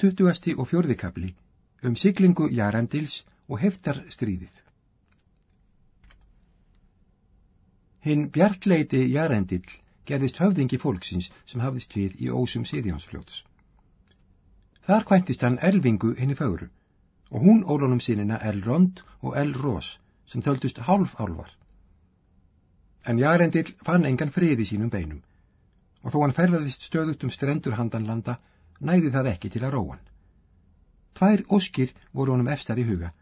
20. og 4. kapli um siglingu Jarandils og heftar stríðið. Hinn bjartleiti Jarandil gerðist höfðingi fólksins sem hafðist við í ósum Sirjánsfljóts. Þar kvæntist hann Elvingu henni fögru og hún ólunum sínina Elrond og Elros sem töldust hálf álvar. En Jarandil fann engan frið í sínum beinum og þó hann ferðaðist stöðut um strendur handanlanda næði það ekki til að róan. Tvær óskir voru honum efstar í huga,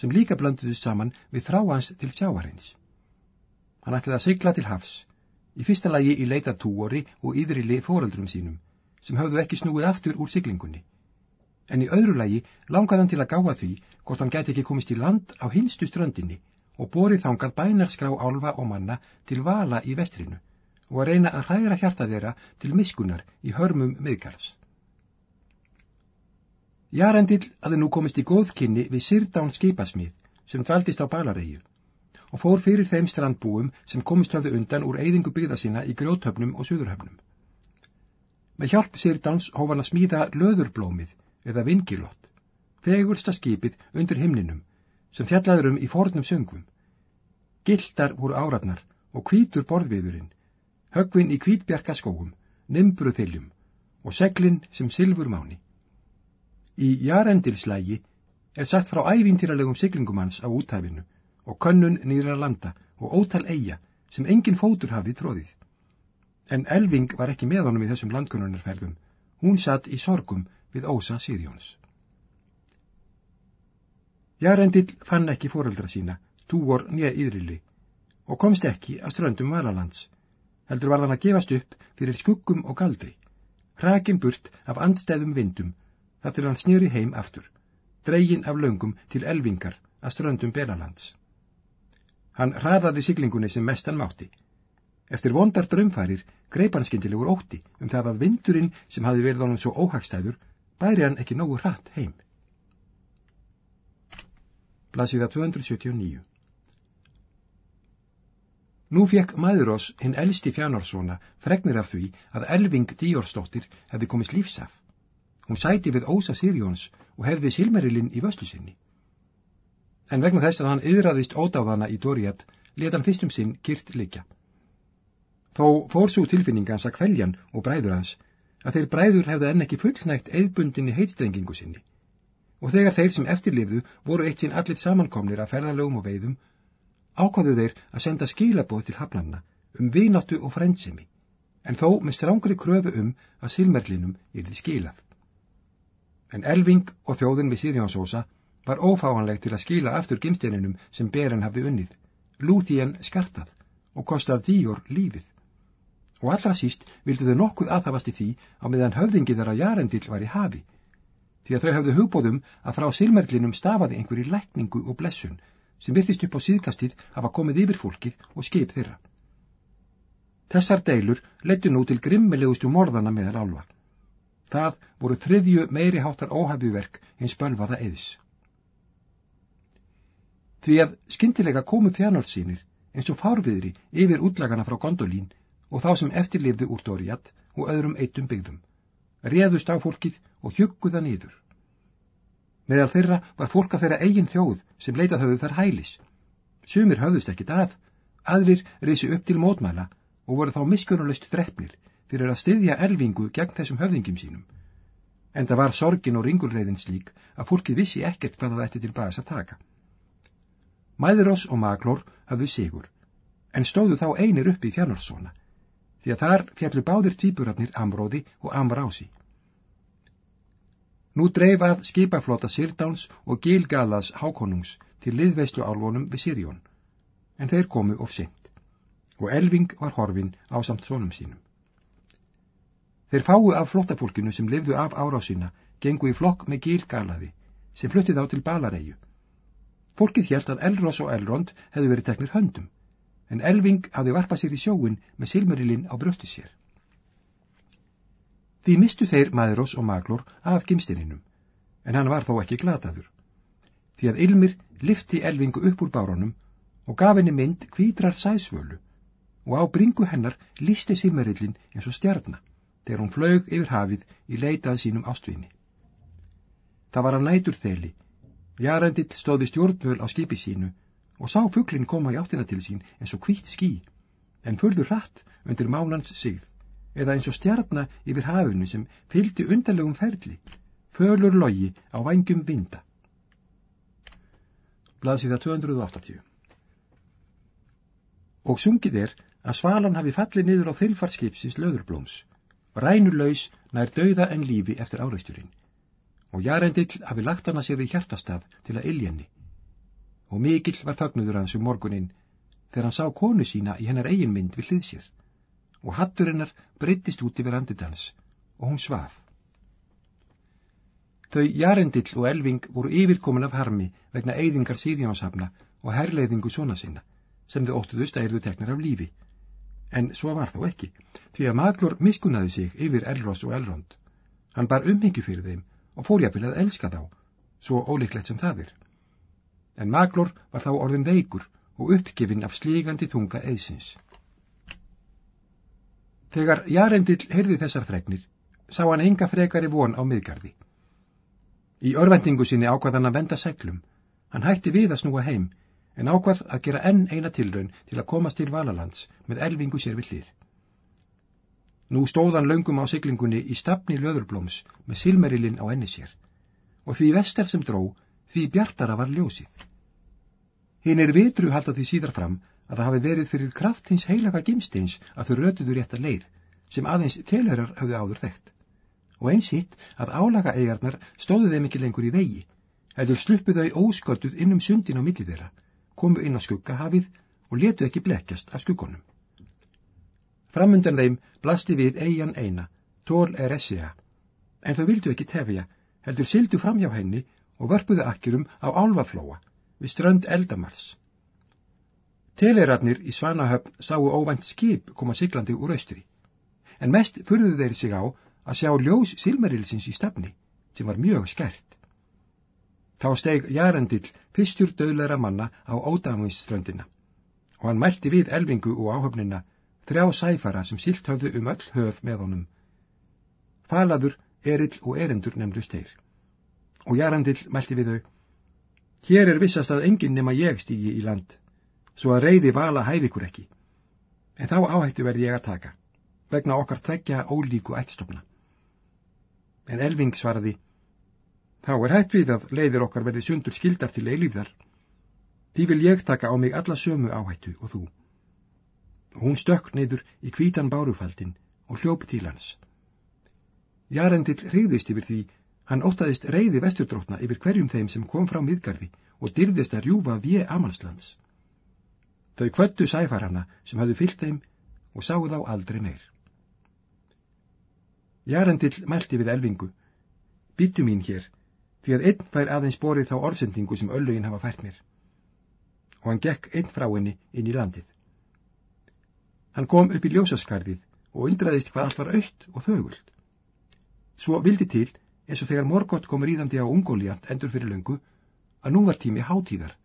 sem líka blönduðist saman við þráhans til sjáarins. Hann ætlaði að sigla til hafs, í fyrsta lagi í leita túori og yðrili fóreldrum sínum, sem höfðu ekki snúið aftur úr siglingunni. En í öðru lagi langaði hann til að gáa því hvort hann gæti ekki komist í land á hinstu ströndinni og borið þangað bænarskrá álfa og manna til vala í vestrinu og að reyna að hræra hjarta þeirra til miskunar í hörmum miðgarðs. Jarendil hafði nú komist í góðkynni við Sirdán skipasmið sem dvaldist á Balaregju og fór fyrir þeim strandbúum sem komist höfðu undan úr eyðingu byggða sína í grjóthöfnum og suðurhöfnum. Með hjálp Sirdáns hóf hann að smíða löðurblómið eða vingilott, fegursta skipið undir himninum sem fjallaðurum í fornum söngvum. Gildar voru áratnar og kvítur borðviðurinn högvin í kvítbjarka skóum, nimbru þiljum og seglinn sem silfur máni. Í jarendilslægi er sagt frá ævintýralegum siglingumanns á úthæfinu og könnun nýra landa og ótal eiga sem engin fótur hafði tróðið. En Elving var ekki með honum í þessum landkunnunarferðum, hún satt í sorgum við ósa Sirjóns. Jarendil fann ekki fóreldra sína, túor nýja yðrili og komst ekki að ströndum Valalands heldur var þann að gefast upp fyrir skuggum og galdri, hrakin burt af andstæðum vindum, þar til hann snýri heim aftur, dregin af löngum til elvingar að ströndum Belalands. Hann hraðaði siglingunni sem mestan mátti. Eftir vondar drömfærir greip hann skindilegur ótti um það að vindurinn sem hafi verið honum svo óhagstæður bæri hann ekki nógu hratt heim. Blasiða 279 Nú fekk Maðurós hinn elsti fjánarssona fregnir af því að Elving Díorsdóttir hefði komist lífsaf. Hún sæti við Ósa Sirjóns og hefði Silmerilinn í vöslu sinni. En vegna þess að hann yðraðist ódáðana í Dóriat, leta hann fyrstum sinn kyrt likja. Þó fór svo tilfinningans að kveljan og bræður hans að þeir bræður hefði enn ekki fullnægt eðbundinni heitstrengingu sinni. Og þegar þeir sem eftirlifðu voru eitt sinn allir samankomnir að ferðalögum og veiðum, ákvaðu þeir að senda skilaboð til hafnanna um vináttu og frændsemi, en þó með strángri kröfu um að silmerlinum yrði skilað. En Elving og þjóðin við Sirjánsósa var ófáanleg til að skila aftur gimsteininum sem Beren hafði unnið, Lúþíen skartað og kostað dýjor lífið. Og allra síst vildu þau nokkuð aðhafast í því á meðan höfðingi þeirra Jarendil var í hafi, því að þau hafðu hugbóðum að frá silmerlinum stafaði einhverjir lækningu og blessun sem virðist upp á síðkastið hafa komið yfir fólkið og skip þeirra. Þessar deilur leittu nú til grimmilegustu morðana meðal álva. Það voru þriðju meiri háttar óhæfuverk eins bölvaða eðis. Því að skindilega komu þjánálsýnir eins og fárviðri yfir útlagana frá Gondolín og þá sem eftirlifðu úr Dóriat og öðrum eittum byggðum, réðust á fólkið og hjugguða nýður. Meðal þeirra var fólk að þeirra eigin þjóð sem leitað höfðu þar hælis. Sumir höfðust ekkit að, aðrir reysi upp til mótmæla og voru þá miskunnulegst drefnir fyrir að styðja elvingu gegn þessum höfðingjum sínum. En það var sorgin og ringulreiðin slík að fólkið vissi ekkert hvað það ætti til baðs að taka. Mæðurós og Maglór hafðu sigur, en stóðu þá einir upp í fjárnorsóna, því að þar fjallu báðir týpurarnir Amróði og Amrási. Nú dreif að skipaflota Sirdáns og Gilgalas hákonungs til liðveislu álvonum við Sirjón, en þeir komu of sent, og Elving var horfin á samt sónum sínum. Þeir fáu af flottafólkinu sem lifðu af árásina gengu í flokk með Gilgalaði, sem fluttið á til Balaregju. Fólkið hjælt að Elros og Elrond hefðu verið teknir höndum, en Elving hafði varpað sér í sjóin með silmurilinn á brösti sér. Því mistu þeir Maðurós og Maglor af gimstininum, en hann var þó ekki glataður. Því að Ilmir lifti elvingu upp úr bárunum og gaf henni mynd kvítrar sæsvölu og á bringu hennar listi simmerillin eins og stjarnar þegar hún flög yfir hafið í leitað sínum ástvinni. Það var að nætur þeli. Jarendill stóði stjórnvöl á skipi sínu og sá fugglin koma í áttina til sín eins og hvít skí, en furður hratt undir mánans sigð, eða eins og stjarnar yfir hafinu sem fylgdi undarlegum ferli, fölur logi á vangjum vinda. Blaðsíða 280 Og sungið er að svalan hafi fallið niður á þylfarskipsins löðurblóms, rænulaus nær dauða en lífi eftir árausturinn, og Jarendill hafi lagt hana sér við hjartastað til að iljenni og mikill var fagnudur hans um morgunin þegar hann sá konu sína í hennar eigin mynd við hlið sér og hattur hennar breyttist út yfir anditans og hún svaf. Þau Jarendill og Elving voru yfirkomin af harmi vegna eyðingar Sýrjánsafna og herrleiðingu svona sinna sem þau óttuðust að erðu teknar af lífi. En svo var þó ekki, því að Maglor miskunnaði sig yfir Elros og Elrond. Hann bar umhengju fyrir þeim og fór jáfnvel að elska þá, svo ólíklegt sem það er en Maglor var þá orðin veikur og uppgefinn af slígandi þunga eðsins. Þegar Jarendill heyrði þessar fregnir, sá hann enga frekari von á miðgarði. Í örvendingu sinni ákvað hann að venda seglum. Hann hætti við að snúa heim, en ákvað að gera enn eina tilraun til að komast til Valalands með elvingu sér við hlið. Nú stóðan löngum á siglingunni í stafni löðurblóms með silmerilinn á enni sér, og því vestar sem dró því bjartara var ljósið. Hinn er vitru halda því síðar fram að það hafi verið fyrir kraft hins heilaga gimsteins að þau rötuðu rétta leið sem aðeins telhörar hafðu áður þekkt. Og eins hitt að álaga eigarnar stóðu þeim ekki lengur í vegi, heldur sluppu þau ósköttuð innum sundin á millið þeirra, komu inn á skuggahafið og letu ekki blekkjast af skuggunum. Framundan þeim blasti við eigan eina, tól er essia, en þau vildu ekki tefja, heldur sildu fram hjá henni og vörpuðu akkurum á álvaflóa við strönd eldamars. Telerarnir í Svanahöfn sáu óvænt skip koma siglandi úr austri, en mest fyrðuðu þeir sig á að sjá ljós silmerilsins í stafni, sem var mjög skert. Þá steg Jarendill fyrstur döðleira manna á ódæmuðströndina og hann mælti við elvingu og áhöfnina þrjá sæfara sem silt höfðu um öll höf með honum. Falaður, erill og erendur nefndust þeir og Jarandill mælti við þau. Hér er vissast að enginn nema ég stígi í land, svo að reyði vala hæð ykkur ekki. En þá áhættu verði ég að taka, vegna okkar tveggja ólíku ættstofna. En Elving svaraði, þá er hætt við að leiðir okkar verði sundur skildar til eilíðar. Því vil ég taka á mig alla sömu áhættu og þú. Og hún stökk neyður í kvítan bárufaldin og hljóp til hans. Jarendill hrigðist yfir því Hann óttaðist reyði vesturdrótna yfir hverjum þeim sem kom frá miðgarði og dyrðist að rjúfa við Amalslands. Þau kvöttu sæfarana sem hafðu fyllt þeim og sáu þá aldrei meir. Jarendill mælti við elvingu. Býttu mín hér, því að einn fær aðeins borið þá orðsendingu sem öllugin hafa fært mér. Og hann gekk einn frá henni inn í landið. Hann kom upp í ljósaskarðið og undraðist hvað allt var aukt og þögult. Svo vildi til eins og þegar Morgótt kom ríðandi á Ungóliant endur fyrir löngu, að nú var tími hátíðar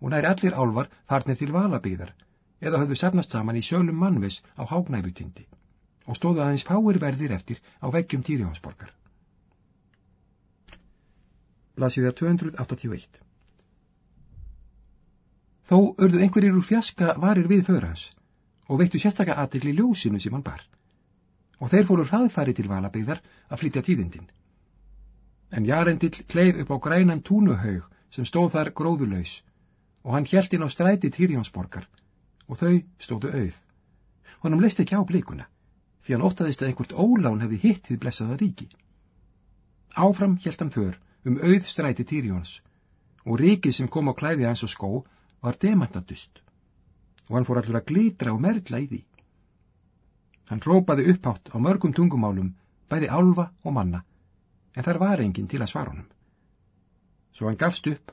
og næri allir álvar farnir til valabyggðar eða höfðu safnast saman í sjölum mannves á hágnæfutindi og stóðu aðeins fáir verðir eftir á veggjum Týrjónsborgar. Blasiðar 281 Þó örðu einhverjir úr fjaska varir við förans og veittu sérstakka aðtegli ljósinu sem hann bar og þeir fóru hraðfæri til valabyggðar að flytja tíðindin en Jarendill kleið upp á grænan túnuhaug sem stóð þar gróðulegs og hann hjælt inn á stræti Týrjónsborgar og þau stóðu auð. Honum leist ekki á blíkuna því hann óttaðist að einhvert ólán hefði hittið blessaða ríki. Áfram hjælt hann för um auð stræti Týrjóns og ríkið sem kom á klæði hans og skó var demantadust og hann fór allur að glitra og merkla í því. Hann rópaði upphátt á mörgum tungumálum, bæði álfa og manna en þar var enginn til að svara honum. Svo hann gafst upp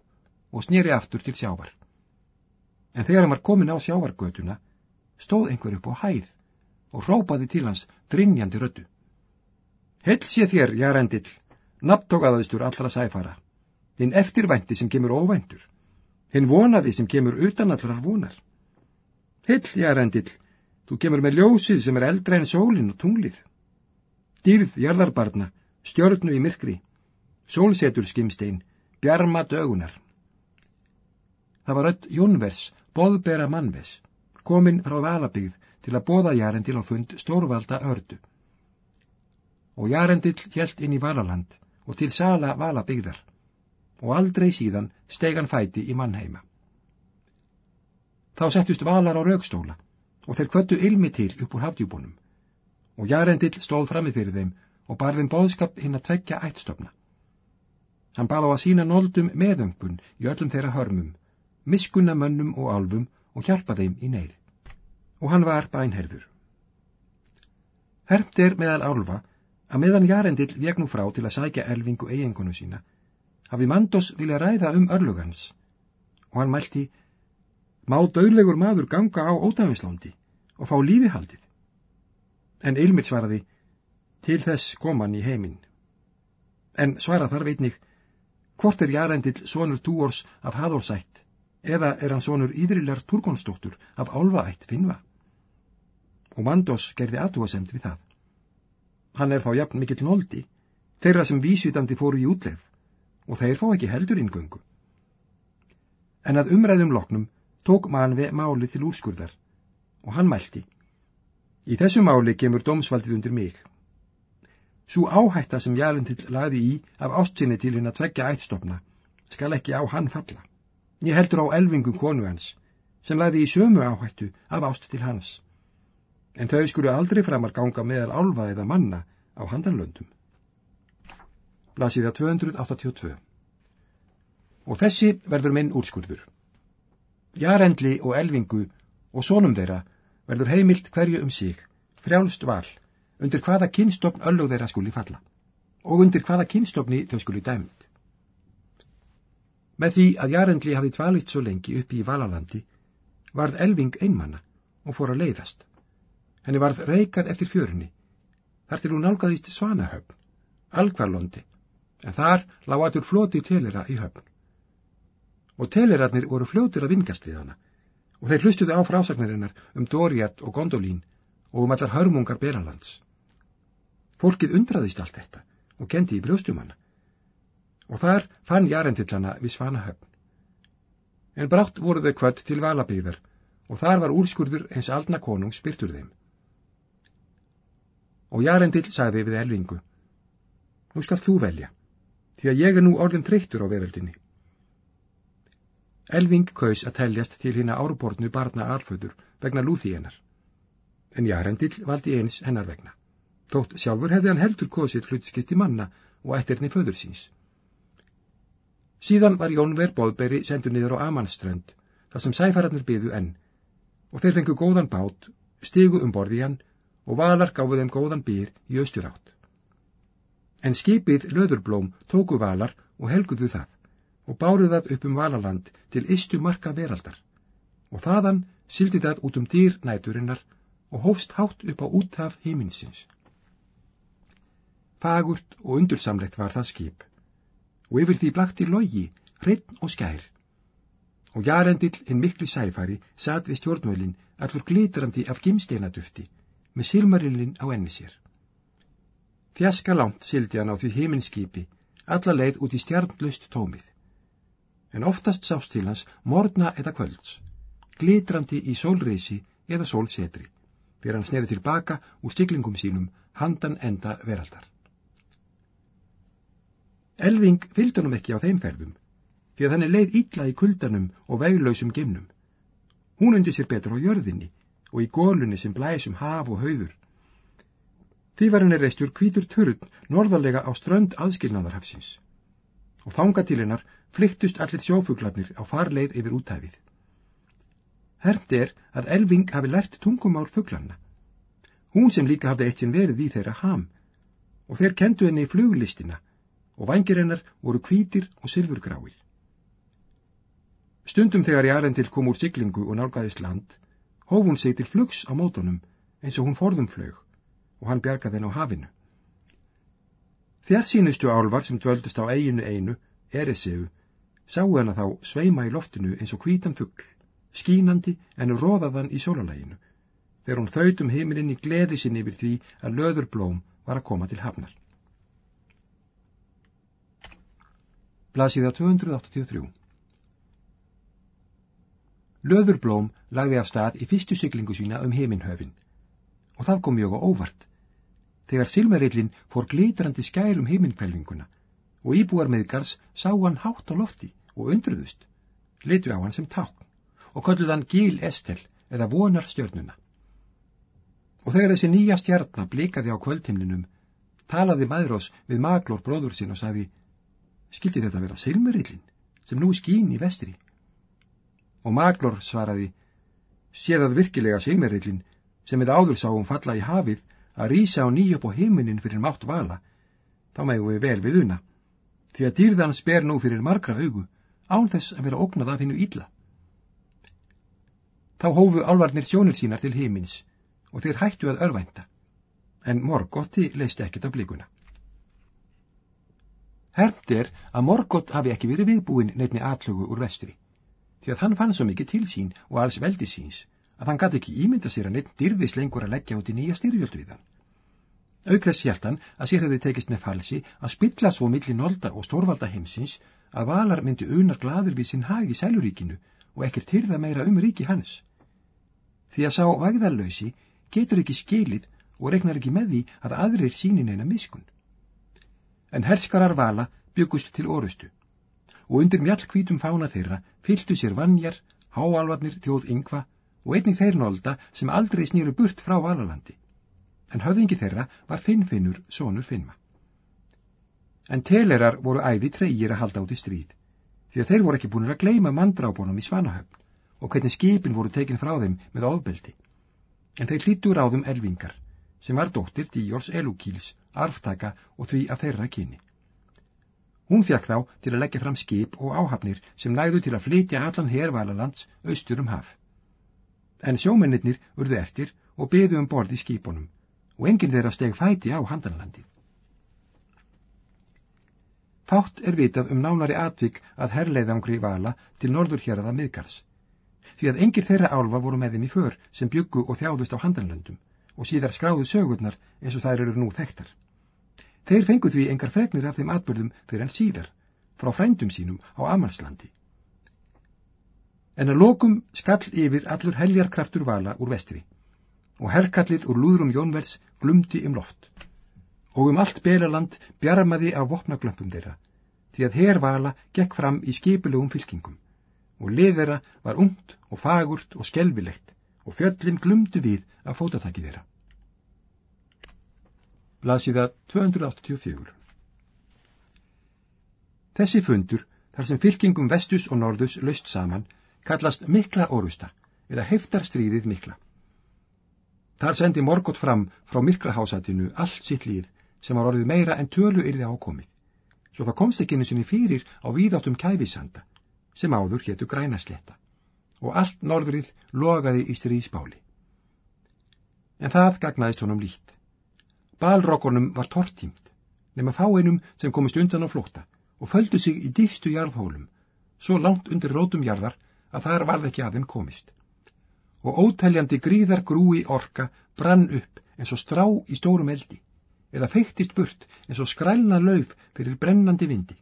og snýri aftur til sjávar. En þegar hann var komin á sjávargötuna, stóð einhver upp á hæð og rópaði til hans drinjandi rödu. Hell sé þér, járendill, nabtókaðaðistur allra sæfara, þinn eftirvænti sem kemur óvæntur, hinn vonaði sem kemur utan allrar vonar. Hell, járendill, þú kemur með ljósið sem er eldra en sólinn og tunglið. Dýrð, jarðarbarna, stjörnu í myrkri, Sólsetur skimstein, bjarma dögunar. Það var öll Jónvers, boðbera mannves, komin frá Valabíð til að bóða Jarendil á fund stórvalda ördu. Og Jarendil hjælt inn í Valaland og til Sala Valabíðar og aldrei síðan stegan fæti í mannheima. Þá settust valar á raukstóla og þeir kvöttu ilmi til upp úr hafdjúbunum og Jarendil stóð framið fyrir þeim og barðin bóðskap hinn að tvekja ættstofna. Hann bað á að sína nóldum meðöngun í öllum þeirra hörmum, miskunna mönnum og álfum og hjálpa þeim í neyð. Og hann var bænherður. Hermt er meðal álfa að meðan Jarendil veg nú frá til að sækja elvingu eigingonu sína, hafi Mandos vilja ræða um örlugans og hann mælti má döglegur maður ganga á ótafinslandi og fá lífi haldið. En Ilmir svaraði, til þess kom hann í heiminn. En svara þar veitnig, hvort er Jarendil sonur túors af Hadorsætt, eða er hann sonur Ídrilar Turgonsdóttur af Álvaætt Finnva? Og Mandos gerði aðtúasemt við það. Hann er þá jafn mikill nóldi, þeirra sem vísvitandi fóru í útleð, og þeir fá ekki heldur ingöngu. En að umræðum loknum tók manvi máli til úrskurðar og hann mælti. Í þessu máli kemur dómsvaldið undir mig. Svo áhætta sem Jalendill laði í af ástsinni til hinn að tveggja ættstofna skal ekki á hann falla. Ég heldur á elvingum konu hans sem laði í sömu áhættu af ást til hans. En þau skuru aldrei framar ganga meðal álfa eða manna á handanlöndum. Blasiða 282 Og þessi verður minn úrskurður. Jarendli og Elvingu og sónum þeirra verður heimilt hverju um sig, frjálst val, undir hvaða kynstofn öllug þeirra skuli falla og undir hvaða kynstofni þau skuli dæmt. Með því að Jarendli hafi dvalist svo lengi uppi í Valalandi varð Elving einmanna og fór að leiðast. Henni varð reikað eftir fjörunni, þar til hún nálgæðist Svanahöfn, Alkvarlondi, en þar lág aður floti telera í höfn og telirarnir voru fljótir að vingast við hana og þeir hlustuði á frásagnarinnar um Doriat og Gondolín og um allar hörmungar Beralands. Fólkið undraðist allt þetta og kendi í brjóstum hana og þar fann jarendillana við Svanahöfn. En brátt voru þau kvött til Valabíðar og þar var úrskurður eins aldna konung spyrtur þeim. Og jarendill sagði við Elvingu, nú skal þú velja, því að ég er nú orðin treyttur á veröldinni. Elving kaus að teljast til hinn að árbornu barna alföður vegna lúþí hennar. En Jarendill valdi eins hennar vegna. Tótt sjálfur hefði hann heldur kosið hlutskipt í manna og ættirni föður síns. Síðan var Jónver Bóðberi sendur niður á Amanströnd, þar sem sæfararnir byðu enn, og þeir fengu góðan bát, stigu um borði hann og valar gáfu þeim góðan byr í austurátt. En skipið löðurblóm tóku valar og helguðu það og báruð það upp um Valaland til istu marka veraldar og þaðan sildi það út um dýr næturinnar og hófst hátt upp á úthaf heiminsins. Fagurt og undursamlegt var það skip og yfir því blakti logi, hreitn og skær og jarendill hinn mikli sæfari satt við stjórnvölin allur glitrandi af gimsteinadufti með silmarillin á enni sér. Fjaska langt sildi hann á því heiminskipi alla leið út í stjarnlust tómið en oftast sást til hans morgna eða kvölds, glitrandi í sólreysi eða sólsetri, fyrir hann sneri tilbaka úr stiklingum sínum handan enda veraldar. Elving fylgd honum ekki á þeim ferðum, því að hann er leið illa í kuldanum og veglausum gemnum. Hún undir sér betur á jörðinni og í gólunni sem blæsum haf og hauður. Því var henni reistur kvítur törn norðarlega á strönd aðskilnaðarhafsins og þanga til hennar flyktust allir sjófuglarnir á farleið yfir útæfið. Hermt er að Elving hafi lært tungumál fuglanna. Hún sem líka hafði eitt sinn verið í þeirra ham og þeir kendu henni fluglistina og vangir hennar voru kvítir og sylfurgráir. Stundum þegar Jarendil kom úr siglingu og nálgæðist land, hóf hún sig til flugs á mótonum eins og hún forðum flög og hann bjargaði henn á hafinu. Þjártsýnustu álvar sem dvöldust á eiginu einu, Ereseu, sáu hana þá sveima í loftinu eins og hvítan fuggl, skínandi en róðaðan í sólalæginu, þegar hún þauðt um heimilinn í gleði sinni yfir því að löður blóm var að koma til hafnar. Blasiða 283 Löðurblóm lagði af stað í fyrstu syklingu sína um heiminhöfin og það kom mjög á óvart þegar Silmarillin fór glitrandi skær um heiminkvelvinguna og íbúar meðgars sá hann hátt á lofti og undruðust, litu á hann sem tákn og kolluð hann Gil Estel eða vonar stjörnuna. Og þegar þessi nýja stjarnar blikaði á kvöldhimninum, talaði Maðurós við Maglor bróður sinn og sagði, skildi þetta vera Silmarillin sem nú skín í vestri? Og Maglor svaraði, séðað virkilega silmerillin sem við áður sáum falla í hafið að rýsa á nýju upp á heiminin fyrir mátt vala, þá megum við vel við una, því að dýrðan sper nú fyrir margra augu, án þess að vera ógnað af hennu ílla. Þá hófu álvarnir sjónir sínar til heimins og þeir hættu að örvænta, en Morgotti leist ekkert af blíkuna. Hermt er að Morgott hafi ekki verið viðbúin nefni atlögu úr vestri því að hann fann svo mikið til sín og alls veldi síns að hann gæti ekki ímynda sér að neitt dyrðis lengur að leggja út í nýja styrjöld við hann. Auk þess hjælt hann að sér hefði tekist með falsi að spilla svo milli nolda og stórvalda heimsins að valar myndi unar gladur við sinn hag í sæluríkinu og ekkert hyrða meira um ríki hans. Því að sá vægðarlausi getur ekki skilið og regnar ekki með því að aðrir sínin eina miskun. En herskarar vala byggust til orustu og undir mjallkvítum fána þeirra fylgtu sér vannjar, háalvarnir, þjóð yngva og einnig þeir nólda sem aldrei snýru burt frá Valalandi. En höfðingi þeirra var Finnfinnur, sonur Finnma. En telerar voru æði treyjir að halda át í stríð, því að þeir voru ekki búin að gleima mandrábónum í Svanahöfn og hvernig skipin voru tekin frá þeim með ofbeldi. En þeir hlýttu ráðum elvingar, sem var dóttir Díors Elúkíls, arftaka og því að þeirra kyni. Hún fjakk þá til að leggja fram skip og áhafnir sem nægðu til að flytja allan hervalalands austur um haf. En sjómennir urðu eftir og byðu um borð í skipunum og enginn þeirra steg fæti á handanlandi. Fátt er vitað um nánari atvik að herleiðangri vala til norður hér aða miðgars, því að engir þeirra álfa voru með þeim í för sem byggu og þjáðust á handanlöndum og síðar skráðu sögurnar eins og þær eru nú þekktar. Þeir fengu því engar fregnir af þeim atbyrðum fyrir en síðar, frá frændum sínum á Amalslandi. En að lokum skall yfir allur heljarkraftur vala úr vestri og herrkallið úr lúðrum Jónvels glumdi um loft og um allt belaland bjarmaði af vopnaglömpum þeirra því að herr vala gekk fram í skipulegum fylkingum og liðera var ungt og fagurt og skelvilegt og fjöllin glumdu við að fótataki þeirra. Blasiða 284 Þessi fundur, þar sem fylkingum vestus og norðus löst saman, kallast mikla orusta eða heftarstríðið mikla. Þar sendi Morgótt fram frá miklahásatinu allt sitt líð sem var orðið meira en tölu yrði ákomið, svo það komst ekki einu sinni fyrir á víðáttum kæfisanda, sem áður héttu grænasletta, og allt norðrið logaði í stríðsbáli. En það gagnaðist honum lít. Balrokkonum var tortímt, nema fáeinum sem komist undan á flótta og földu sig í dýfstu jarðhólum, svo langt undir rótum jarðar að þar varð ekki að þeim komist. Og óteljandi gríðar grúi orka brann upp eins og strá í stórum eldi, eða feiktist burt eins og skrælna lauf fyrir brennandi vindi.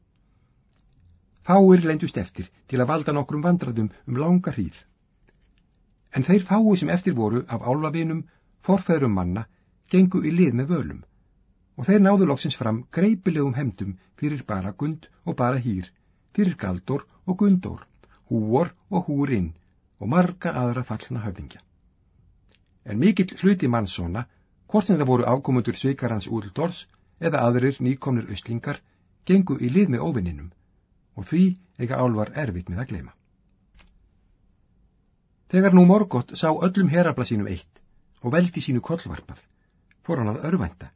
Fáir leindust eftir til að valda nokkrum vandradum um langa hríð. En þeir fái sem eftir voru af álvavinum, forfæðrum manna, gengu í lið með völum og þeir náðu loksins fram greipilegum hemdum fyrir bara gund og bara hýr, fyrir galdur og gundur, húor og húrinn og marga aðra fallna höfðingja. En mikill hluti mannssona, hvort sem það voru ákomundur sveikarans úldors eða aðrir nýkomnir östlingar, gengu í lið með óvinninum og því eiga álvar erfitt með að gleyma. Þegar nú Morgótt sá öllum herabla sínum eitt og veldi sínu kollvarpað, fór hann að örvænta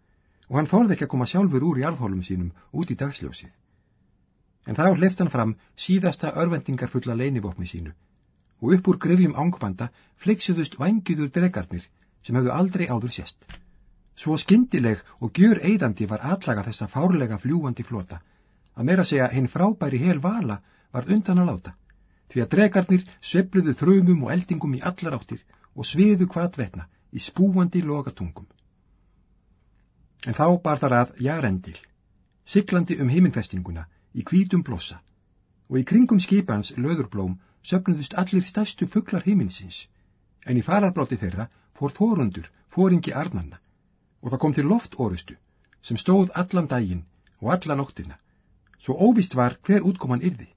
og hann þorði ekki að koma sjálfur úr í alðhólum sínum út í dagsljósið. En þá hleft hann fram síðasta örvendingarfulla leinivopni sínu og upp úr grefjum ángbanda fleiksuðust vangiður dregarnir sem hefðu aldrei áður sérst. Svo skindileg og gjör eidandi var atlaga þessa fárlega fljúandi flota að meira segja hinn frábæri hel vala var undan að láta því að dregarnir söfluðu þrumum og eldingum í allar áttir og sviðu hvað vetna í spúandi logatungum. En þá bar þar að Jarendil, siglandi um heiminfestinguna í hvítum blossa og í kringum skipans löðurblóm söpnuðust allir stærstu fugglar heiminsins en í fararbróti þeirra fór þórundur, fóringi arnanna og það kom til loftórustu sem stóð allan daginn og alla nóttina. Svo óvist var hver útkoman yrði.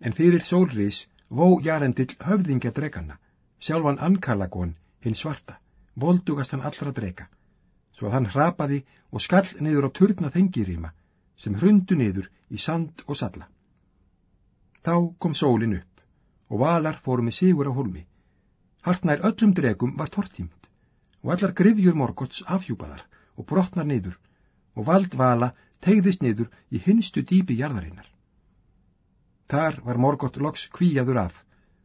En fyrir sólris vó jarendill höfðingja dreganna, sjálfan Ankalagón hinn svarta, voldugast hann allra drega, svo að hann hrapaði og skall niður á turna þengirima sem hrundu niður í sand og salla. Þá kom sólin upp og valar fóru með sigur á holmi. Hartnær öllum dregum var tortímt og allar grifjur morgots afhjúpaðar og brotnar niður og vald vala tegðist niður í hinstu dýpi jarðarinnar. Þar var morgott loks kvíjaður af,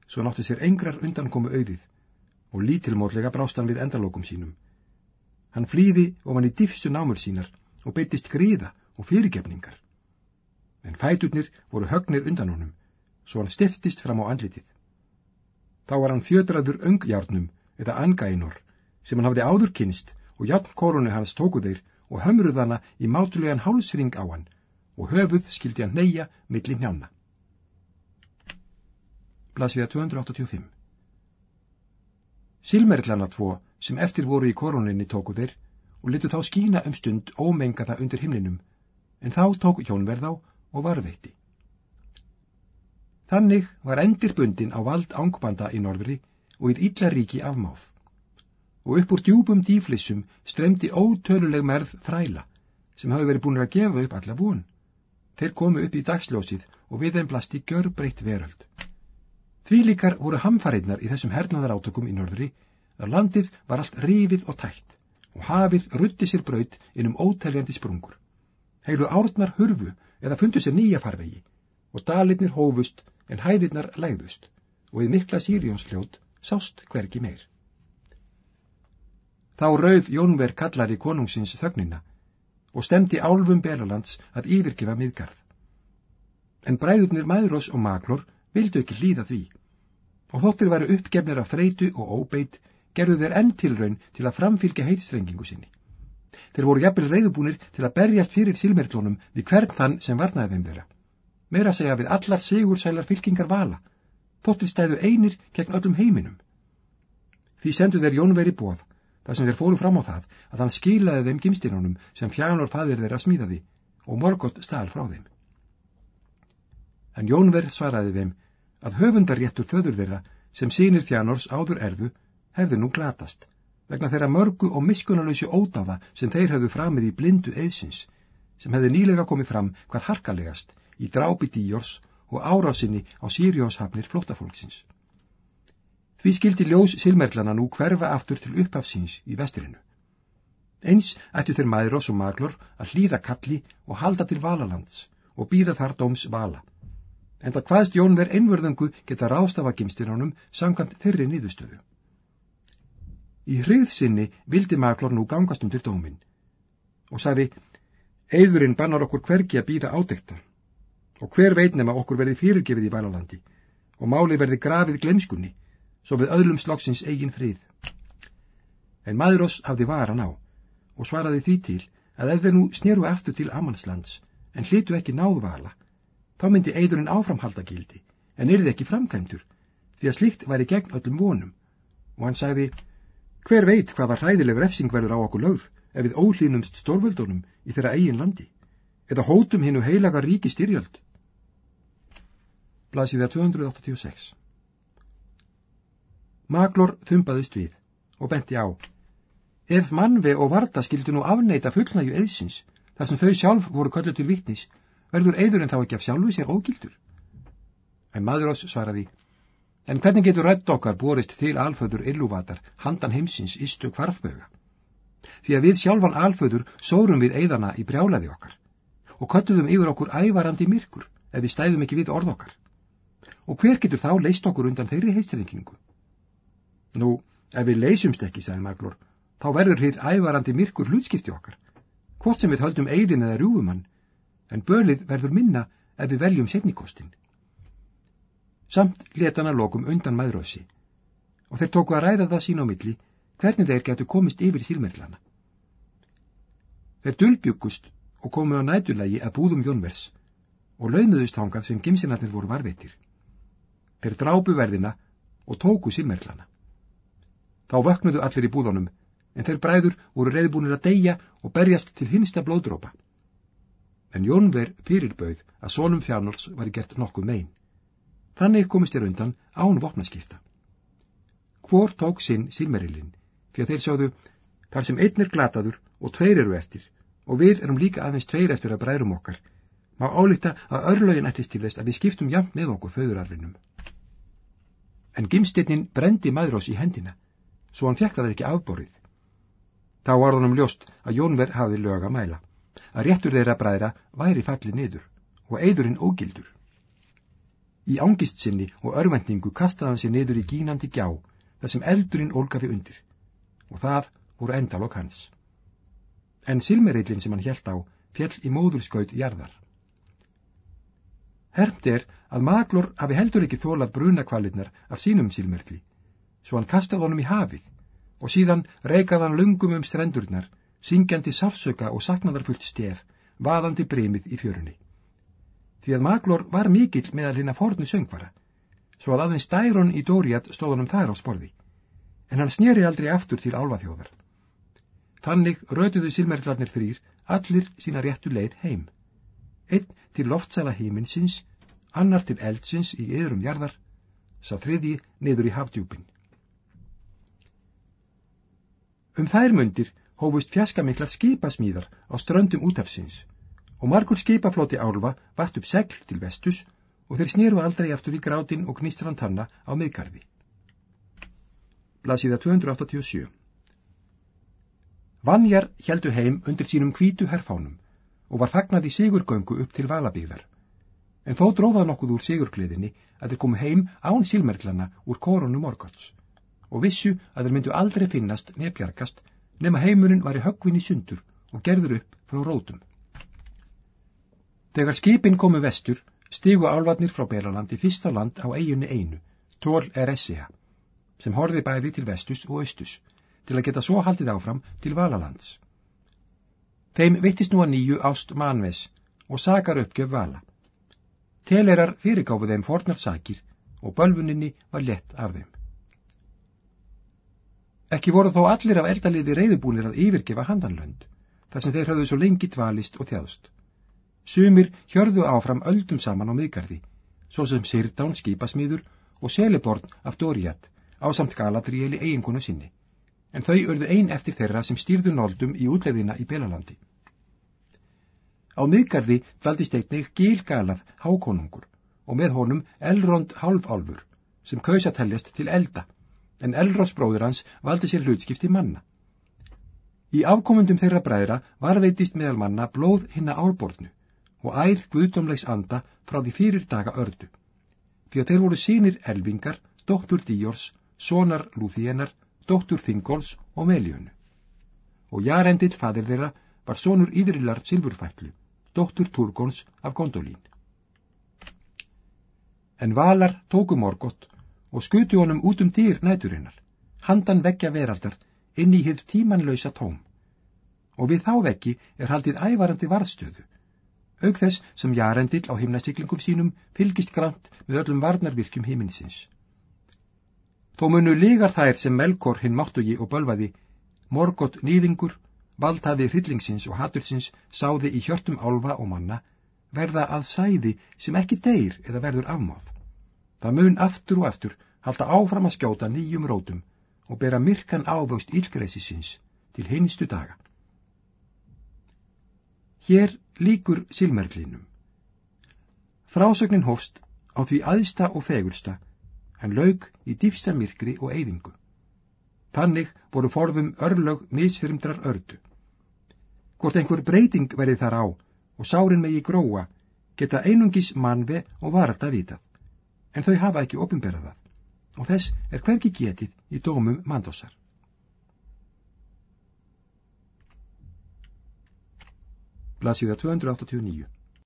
svo nátti sér engrar undankomu auðið og lítilmótlega brástan við endalókum sínum. Hann flýði og hann í diffstu námur sínar og beittist gríða og fyrirgefningar. En fæturnir voru högnir undan honum, svo hann stiftist fram á andlitið. Þá var hann fjödraður öngjárnum eða angænor sem hann hafði áður kynst og játnkorunu hans tóku þeir og hömruð hana í mátulegan hálsring á hann og höfuð skildi hann neyja millir njána. Blasviða 285 Silmerlana tvo sem eftir voru í koroninni tóku þeir og litu þá skína um stund ómengaða undir himninum en þá tók hjónverð á og varveitti. Þannig var endir bundin á vald ángbanda í norðri og í Íllaríki afmáð og upp úr djúbum dýflissum stremdi ótöluleg merð þræla sem hafi verið búin að gefa upp alla von. Þeir komu upp í dagsljósið og við þeim blasti görbreytt veröld. Því líkar voru hamfarinnar í þessum hernaðar átökum í norðri að landið var allt rifið og tætt og hafið rutti sér braut innum óteljandi sprungur. Heilu árnar hurfu eða fundu sér nýja farvegi og dalitnir hófust en hæðirnar læðust og í mikla Sýrjónsljót sást hvergi meir. Þá rauf Jónver kallari konungsins þögnina og stemdi álfum Belalands að yfirgefa miðgarð. En bræðurnir Mæðros og Maglor vildu ekki hlýða því og þóttir varu uppgefnir af þreitu og óbeit gerðu þeir enn tilraun til að framfylgja heitstrengingu sinni. Þeir voru jafnvel reyðubúnir til að berjast fyrir silmertlónum við hvern þann sem varnaði þeim þeirra. Meira segja við allar sigursælar fylkingar vala, þóttir stæðu einir gegn öllum heiminum. Því sendu þeir Jónveri bóð þar sem þeir fóru fram á það að hann skilaði þeim gimstinunum sem fjánor fadir þeirra smíðaði og morgott stál frá þeim. En Jónver svaraði þeim að höfundarréttur föður þeirra sem sínir fjánors áður erðu hefði nú glatast vegna þeirra mörgu og miskunalösi ódafa sem þeir hefðu framið í blindu eðsins sem hefði nýlega komið fram hvað harkalegast í drápi díjors og árásinni á Sýrjónshafnir flóttafólksins. Því skildi ljós silmerlana nú hverfa aftur til upphafsins í vesturinu. Eins ættu þeir maðuros og maglur að hlýða kalli og halda til valalands og býða þar dóms vala. En það hvaðst Jónver einvörðungu geta rástafa gimstinánum sangant þeirri nýðustöðu. Í hriðsinni vildi maglur nú gangast undir dómin og sagði, Eðurinn bannar okkur hvergi að býða ádekta og hver veitnum að okkur verði fyrirgefið í valalandi og máli verði grafið glemskunni svo við öðlum slokksins eigin frið. En Maðurós hafði varan á og svaraði því til að þeir nú sneru aftur til Amanslands en hlitu ekki náðvala, þá myndi eidurinn áframhalda gildi en yrði ekki framkæmtur því að slikt væri gegn öllum vonum og hann sagði hver veit hvaða hræðileg refsing verður á okkur lögð ef við ólínumst stórvöldunum í þeirra eigin landi eða hótum hinnu heilaga ríki styrjöld. Blasiða 286 Maglor þumbaðist við og benti á. Ef mannve og varda skildi nú afneita fullnæju eðsins, þar sem þau sjálf voru köllu til vittnis, verður eður en þá ekki af sjálfu sér ógildur. En maður ás svaraði, en hvernig getur rödd okkar borist til alföður illúvatar, handan heimsins, istu kvarfböga? Því að við sjálfan alföður sórum við eðana í brjálaði okkar og köttuðum yfir okkur ævarandi myrkur ef við stæðum ekki við orð okkar. Og hver getur þá leist okkur undan þeirri heistrengingu? Nú, ef við leysumst ekki, sagði Maglor, þá verður hitt ævarandi myrkur hlutskipti okkar, hvort sem við höldum eigin eða rjúfumann, en börlið verður minna ef við veljum setnikostin. Samt letana lokum undan maðurössi, og þeir tóku að ræða það sín á milli, hvernig þeir getur komist yfir sílmerlana. Þeir dulbjúkust og komu á nætulagi að búðum Jónvers og laumuðust hangað sem gimsinarnir voru varveitir. Þeir drápu verðina og tóku silmerlana. Þá vöknuðu allir í búðunum, en þeir bræður voru reyðbúnir að deyja og berjast til hinsta blóðdrópa. En Jónver fyrirbauð að sonum fjárnáls var gert nokkuð megin. Þannig komist þér undan án vopnaskipta. Hvor tók sinn silmerilinn, fyrir þeir sjáðu, þar sem einn er glataður og tveir eru eftir, og við erum líka aðeins tveir eftir að bræðrum okkar, má álíkta að örlögin ættist til þess að við skiptum jafn með okkur föðurarfinum. En gimstinnin brendi maðurós í hendina, svo hann fekk það ekki afborið. Þá var honum ljóst að Jónver hafði lög að mæla, að réttur þeirra bræðra væri fallið niður og eidurinn ógildur. Í ángist sinni og örvendingu kastaði hann sér niður í gínandi gjá, þar sem eldurinn ólgafi undir, og það voru endalokk hans. En silmerillin sem hann hjælt á fjell í móðurskaut jarðar. Hermt er að maglur hafi heldur ekki þólað brunakvalitnar af sínum sílmerkli, svo hann kastaði honum í hafið og síðan reikaði hann lungum um strendurnar, syngjandi sársöka og saknaðarfullt stef, vaðandi bremið í fjörunni. Því að maglur var mikill meðal hinn að fornu söngvara, svo að aðeins dærun í Dóriat stóð honum þar á sporði, en hann snýri aldrei aftur til álvaþjóðar. Þannig rötuðu sílmerklarnir þrýr allir sína réttu leið heim einn til loftsæla heiminsins, annar til eldsins í yðrum jarðar, sá þriði niður í hafdjúpin. Um þær mundir hófust fjaskamiklar skipasmíðar á ströndum útafsins og margur skipaflóti álfa vart upp segl til vestus og þeir snýru aldrei aftur í grátin og knistrantanna á miðgarði. Blasiða 287 Vanjar heldu heim undir sínum kvítu herfánum og var fagnað í sigurgöngu upp til valabíðar. En þó dróðað nokkuð úr sigurgleðinni að þeir komu heim án sílmerklana úr koronu morgots og vissu að þeir myndu aldrei finnast nefjarkast nema heimurinn var í höggvinni sundur og gerður upp frá rótum. Þegar skipin komu vestur stigu álvarnir frá Belalandi fyrsta land á eiginni einu, Tól Eressiha, sem horfi bæði til vestus og austus, til að geta svo haldið áfram til Valalands. Þeim veittist nú að nýju ást manves og sakar uppgjöf vala. Telerar fyrirgáfu þeim fornar sakir og bölfuninni var lett af þeim. Ekki voru þó allir af eldaliði reyðubúnir að yfirgefa handanlönd, þar sem þeir höfðu svo lengi dvalist og þjáðst. Sumir hjörðu áfram öldum saman á miðgarði, svo sem Sirdán skipasmíður og Seleborn af Dóriat á samt Galadriel í eiginkonu sinni en þau örðu ein eftir þeirra sem stýrðu nóldum í útleðina í Belalandi. Á miðgarði dvaldist einnig gílgalað hákonungur og með honum Elrond hálfálfur sem kausa telljast til elda, en Elros bróður hans valdi sér hlutskipti manna. Í afkomundum þeirra bræðra varveitist meðal manna blóð hinna álborðnu og æð guðdómlegs anda frá því fyrir daga ördu, því að þeir voru sínir elvingar, doktur Díors, sonar Lúþíenar dóttur Þingóls og Meljönu. Og Jarendil, fadir þeirra, var sonur Íðrilar Silfurfætlu, dóttur Turgóns af Gondolín. En Valar tóku Morgott og skutu honum út um dýr næturinnar, handan veggja veraldar inn í hitt tímanlausa tóm. Og við þá veggi er haldið ævarandi varðstöðu, auk þess sem Jarendil á himnasiklingum sínum fylgist grant með öllum varnarvirkjum himinsins. Þó munu lígar þær sem Melkor hinn máttugi og bölvaði, morgott nýðingur, valdhafi hryllingsins og hatursins sáði í hjörtum álfa og manna, verða að sæði sem ekki deyr eða verður afmáð. Það mun aftur og aftur halda áfram að skjóta nýjum rótum og bera myrkan ávöxt ílgreisisins til hinstu daga. Hér líkur silmerlinum. Frásögnin hófst á því aðsta og fegursta en laug í dýfsta myrkri og eyðingu. Þannig voru forðum örlög misfyrmdrar ördu. Hvort einhver breyting verið þar á og sárin megi gróa, geta einungis mannve og varta vitað, en þau hafa ekki opimberað og þess er hverki getið í dómum mandosar. Blasiða 289